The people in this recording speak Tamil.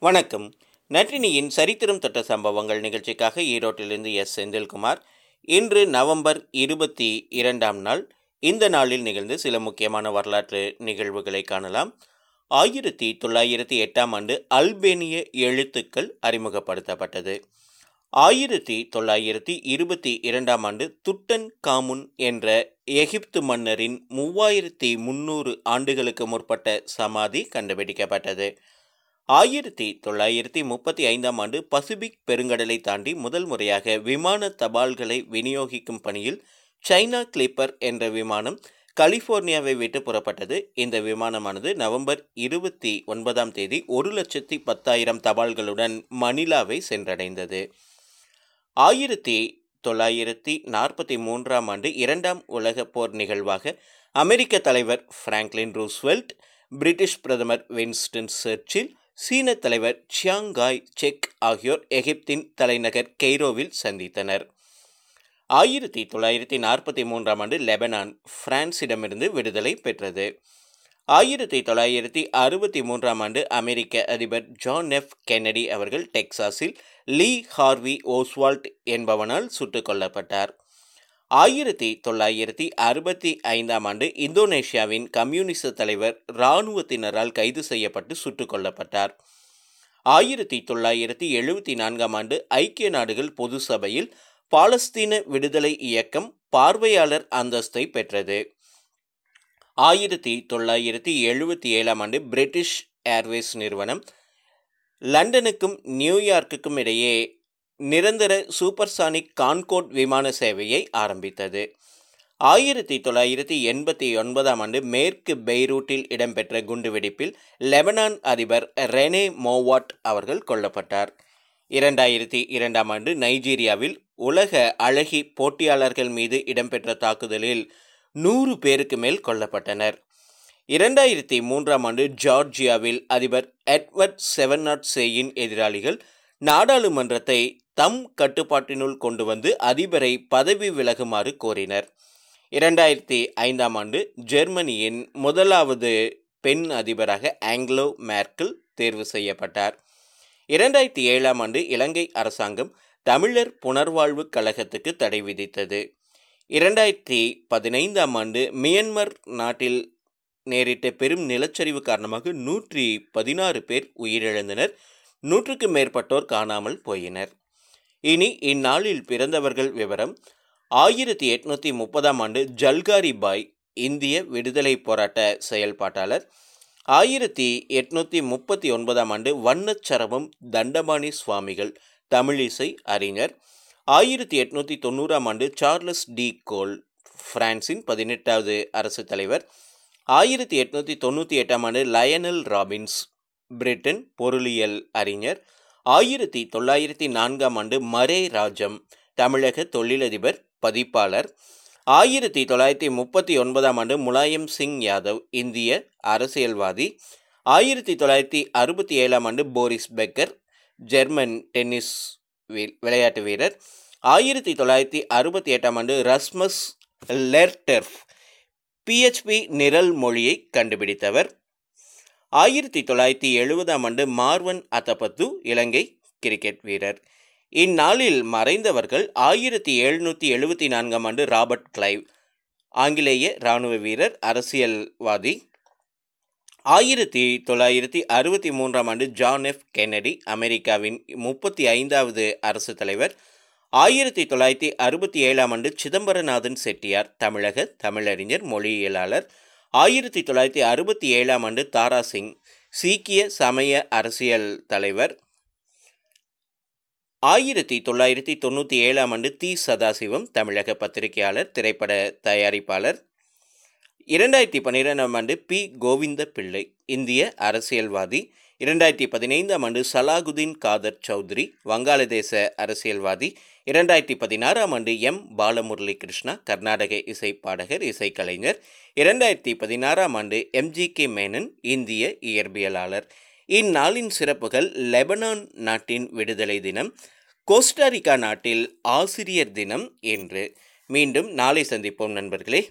வணக்கம். நற்றினியின் சரித்திரம் தொட்ட சம்பவங்கள் நிகழ்ச்சிக்காக ஈரோட்டிலிருந்து எஸ். செந்தில்குமார். இன்று நவம்பர் இருபத்தி இரண்டாம் நாள். இந்த நாளில் நிகழ்ந்து சில முக்கியமான வரலாற்று நிகழ்வுகளை காணலாம். ஆயிரத்தி தொள்ளாயிரத்தி எட்டாம் ஆண்டு அல்பேனிய எழுத்துக்கள் அறிமுகப்படுத்தப்பட்டது. ஆயிரத்தி தொள்ளாயிரத்தி இருபத்தி இரண்டாம் ஆண்டு துட்டன் காமுன் என்ற எகிப்து மன்னரின் மூவாயிரத்தி முன்னூறு ஆண்டுகளுக்கு முற்பட்ட சமாதி கண்டுபிடிக்கப்பட்டது. ஆயிரத்தி தொள்ளாயிரத்தி முப்பத்தி ஐந்தாம் ஆண்டு பசிபிக் பெருங்கடலை தாண்டி முதல் முறையாக விமான தபால்களை விநியோகிக்கும் பணியில் சைனா கிளிப்பர் என்ற விமானம் கலிபோர்னியாவை விட்டு புறப்பட்டது. இந்த விமானமானது நவம்பர் இருபத்தி ஒன்பதாம் தேதி ஒரு லட்சத்தி பத்தாயிரம் தபால்களுடன் மணிலாவை சென்றடைந்தது. ஆயிரத்தி தொள்ளாயிரத்தி நாற்பத்தி மூன்றாம் ஆண்டு இரண்டாம் உலக போர் நிகழ்வாக அமெரிக்க தலைவர் பிராங்க்லின் ரூஸ்வெல்ட் பிரிட்டிஷ் பிரதமர் வின்ஸ்டன் சர்ச்சில் சீன தலைவர் சியாங்காய் செக் ஆகியோர் எகிப்தின் தலைநகர் கெய்ரோவில் சந்தித்தனர். ஆயிரத்தி தொள்ளாயிரத்தி நாற்பத்தி மூன்றாம் ஆண்டு லெபனான் பிரான்சிடமிருந்து விடுதலை பெற்றது. ஆயிரத்தி தொள்ளாயிரத்தி அறுபத்தி மூன்றாம் ஆண்டு அமெரிக்க அதிபர் ஜான் எஃப் கென்னடி அவர்கள் டெக்சாஸில் லீ ஹார்வி ஓஸ்வால்ட் என்பவனால் சுட்டுக் கொல்லப்பட்டார். ஆயிரத்தி தொள்ளாயிரத்தி அறுபத்தி ஐந்தாம் ஆண்டு இந்தோனேஷியாவின் கம்யூனிச தலைவர் இராணுவத்தினரால் கைது செய்யப்பட்டு சுட்டுக் கொல்லப்பட்டார். ஆயிரத்தி தொள்ளாயிரத்தி எழுபத்தி நான்காம் ஆண்டு ஐக்கிய நாடுகள் பொது சபையில் பாலஸ்தீன விடுதலை இயக்கம் பார்வையாளர் அந்தஸ்தை பெற்றது. ஆயிரத்தி தொள்ளாயிரத்தி எழுபத்தி ஏழாம் ஆண்டு பிரிட்டிஷ் ஏர்வேஸ் நிறுவனம் லண்டனுக்கும் நியூயார்க்குக்கும் இடையே நிரந்தர சூப்பர்சானிக் கான்கோட் விமான சேவையை ஆரம்பித்தது. ஆயிரத்தி தொள்ளாயிரத்தி எண்பத்தி ஒன்பதாம் ஆண்டு மேற்கு பெய்ரூட்டில் இடம்பெற்ற குண்டுவெடிப்பில் லெபனான் அதிபர் ரெனே மோவாட் அவர்கள் கொல்லப்பட்டார். இரண்டாயிரத்தி இரண்டாம் ஆண்டு நைஜீரியாவில் உலக அழகி போட்டியாளர்கள் மீது இடம்பெற்ற தாக்குதலில் நூறு பேருக்கு மேல் கொல்லப்பட்டனர். இரண்டாயிரத்தி மூன்றாம் ஆண்டு ஜார்ஜியாவில் அதிபர் எட்வர்ட் செவன் நாட் சேயின் எதிராளிகள் நாடாளுமன்றத்தை தம் கட்டுப்பாட்டினுள் கொண்டு வந்து அதிபரை பதவி விலகுமாறு கோரினர். இரண்டாயிரத்தி ஐந்தாம் ஆண்டு ஜெர்மனியின் முதலாவது பெண் அதிபராக ஆங்கிலோ மேர்க்கிள் தேர்வு செய்யப்பட்டார். இரண்டாயிரத்தி ஏழாம் ஆண்டு இலங்கை அரசாங்கம் தமிழர் புனர்வாழ்வு கழகத்துக்கு தடை விதித்தது. இரண்டாயிரத்தி பதினைந்தாம் ஆண்டு மியன்மர் நாட்டில் நேரிட்ட பெரும் நிலச்சரிவு காரணமாக நூற்றி பதினாறு பேர் உயிரிழந்தனர். நூற்றுக்கு மேற்பட்டோர் காணாமல் போயினர். இனி இந்நாளில் பிறந்தவர்கள் விவரம். ஆயிரத்தி எட்நூற்றி முப்பதாம் ஆண்டு ஜல்காரி பாய் இந்திய விடுதலை போராட்ட செயல்பாட்டாளர். ஆயிரத்தி எட்நூற்றி முப்பத்தி ஒன்பதாம் ஆண்டு வண்ணச்சரமம் தண்டபாணி சுவாமிகள் தமிழிசை அறிஞர். ஆயிரத்தி எட்நூற்றி தொண்ணூறாம் ஆண்டு சார்லஸ் டி கோல் பிரான்சின் பதினெட்டாவது அரசு தலைவர். ஆயிரத்தி எட்நூற்றி தொண்ணூற்றி எட்டாம் ஆண்டு லயனல் ராபின்ஸ் பிரிட்டன் பொருளியல் அறிஞர். ஆயிரத்தி தொள்ளாயிரத்தி நான்காம் ஆண்டு மரே ராஜம் தமிழக தொழிலதிபர் பதிப்பாளர். ஆயிரத்தி தொள்ளாயிரத்தி முப்பத்தி ஒன்பதாம் ஆண்டு முலாயம் சிங் யாதவ் இந்திய அரசியல்வாதி. ஆயிரத்தி தொள்ளாயிரத்தி அறுபத்தி ஏழாம் ஆண்டு போரிஸ் பெக்கர் ஜெர்மன் டென்னிஸ் விளையாட்டு வீரர். ஆயிரத்தி தொள்ளாயிரத்தி அறுபத்தி எட்டாம் ஆண்டு ரஸ்மஸ் லெர்டர்ஃப் பிஹெச்பி நிரல் மொழியை கண்டுபிடித்தவர். ஆயிரத்தி தொள்ளாயிரத்தி எழுபதாம் ஆண்டு மார்வன் அத்தபத்து இலங்கை கிரிக்கெட் வீரர். இந்நாளில் மறைந்தவர்கள் ஆயிரத்தி எழுநூற்றி எழுபத்தி நான்காம் ஆண்டு ராபர்ட் கிளைவ் ஆங்கிலேய இராணுவ வீரர் அரசியல்வாதி. ஆயிரத்தி தொள்ளாயிரத்தி அறுபத்தி மூன்றாம் ஆண்டு ஜான் எஃப் கென்னடி அமெரிக்காவின் முப்பத்தி ஐந்தாவது அரசு தலைவர். ஆயிரத்தி தொள்ளாயிரத்தி அறுபத்தி ஏழாம் ஆண்டு சிதம்பரநாதன் செட்டியார் தமிழக தமிழறிஞர் மொழியியலாளர். ஆயிரத்தி தொள்ளாயிரத்தி அறுபத்தி ஏழாம் ஆண்டு தாரா சிங் சீக்கிய சமய அரசியல் தலைவர். ஆயிரத்தி தொள்ளாயிரத்தி தொண்ணூற்றி ஏழாம் ஆண்டு தி சதாசிவம் தமிழக பத்திரிகையாளர் திரைப்பட தயாரிப்பாளர். இரண்டாயிரத்தி பன்னிரெண்டாம் ஆண்டு பி. கோவிந்த பிள்ளை இந்திய அரசியல்வாதி. இரண்டாயிரத்தி பதினைந்தாம் ஆண்டு சலாகுதீன் காதர் சௌத்ரி வங்காளதேச அரசியல்வாதி. இரண்டாயிரத்தி பதினாறாம் ஆண்டு எம். பாலமுரளி கிருஷ்ணா கர்நாடக இசை பாடகர் இசைக்கலைஞர் இரண்டாயிரத்தி பதினாறாம் ஆண்டு எம்ஜி கே. மேனன் இந்திய இயற்பியலாளர். இந்நாளின் சிறப்புகள் லெபனான் நாட்டின் விடுதலை தினம் கோஸ்டாரிக்கா நாட்டில் ஆசிரியர் தினம் என்று. மீண்டும் நாளை சந்திப்போம் நண்பர்களே.